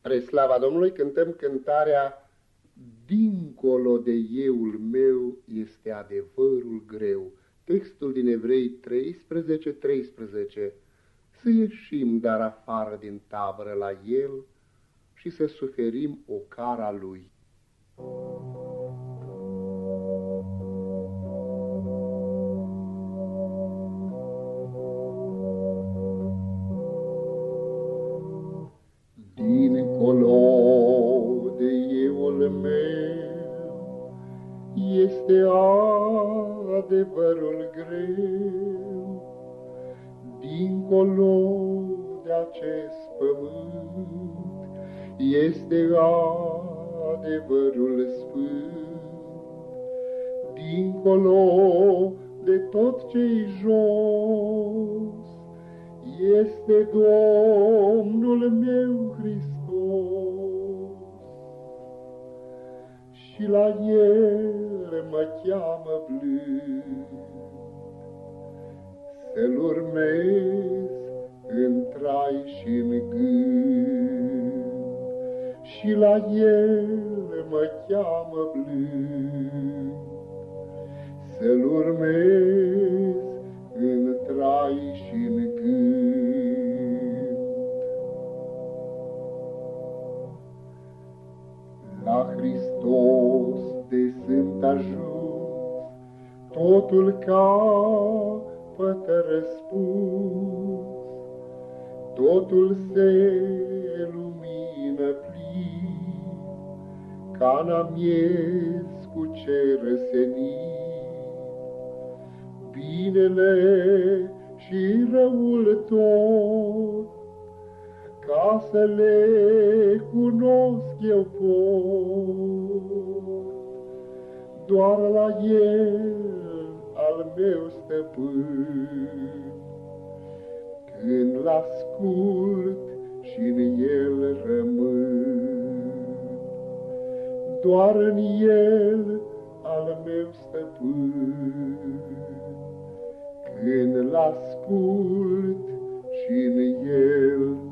Spre slava Domnului cântăm cântarea Dincolo de euul meu este adevărul greu. Textul din Evrei 13, 13. Să ieșim dar afară din tabără la el și să suferim o cara lui. Este adevărul greu. Dincolo de acest pământ este adevărul sfânt. Dincolo de tot ce-i jos este Domnul meu Hristos și la El mă cheamă blând. să-L urmez în trai și în gând. Și la El mă cheamă blând. să-L urmez în trai și în gând. La Hristos de sunt ajuns, totul capăt răspuns, totul se lumină plin, ca n miez cu cer senit binele și răul tot, ca să le cunosc eu pot. Doar la El, al meu stăpân, când l-ascult și în El rămân. Doar în El, al meu stăpân, când l-ascult și în el